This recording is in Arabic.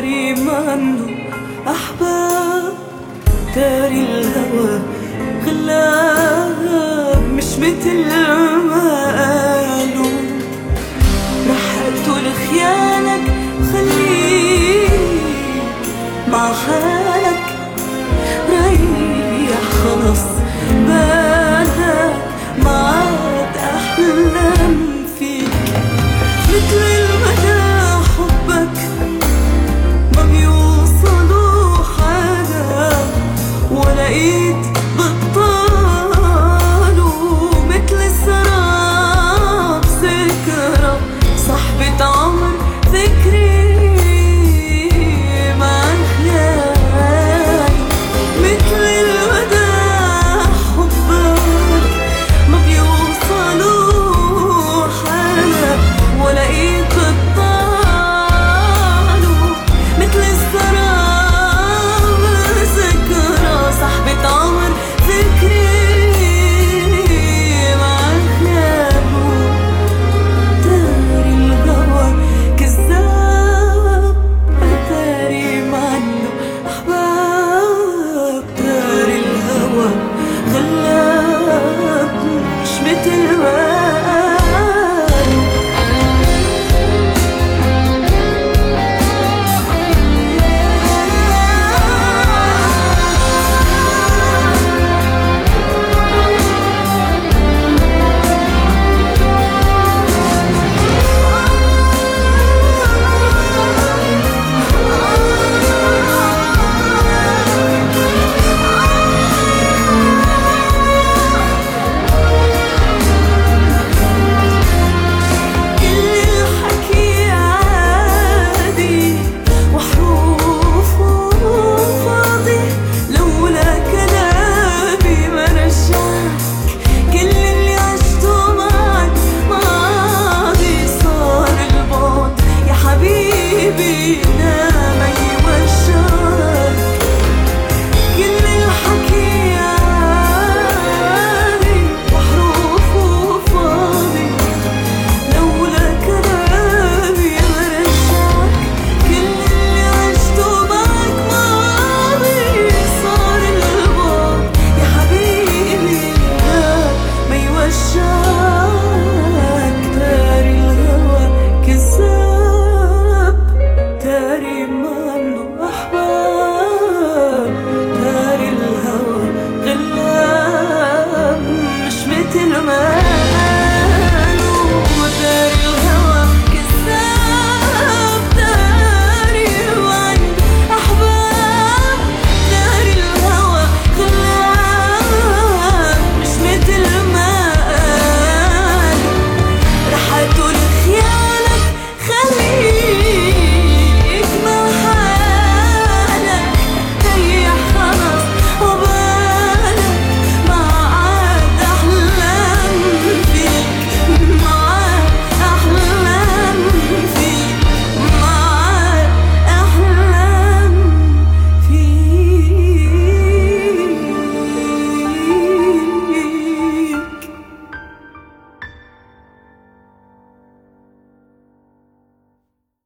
داري ما عنده أحباب داري الهوى غلاب مش مثل ما قالوا رح أقتل خليك مع حالك ريح خلص بالك مع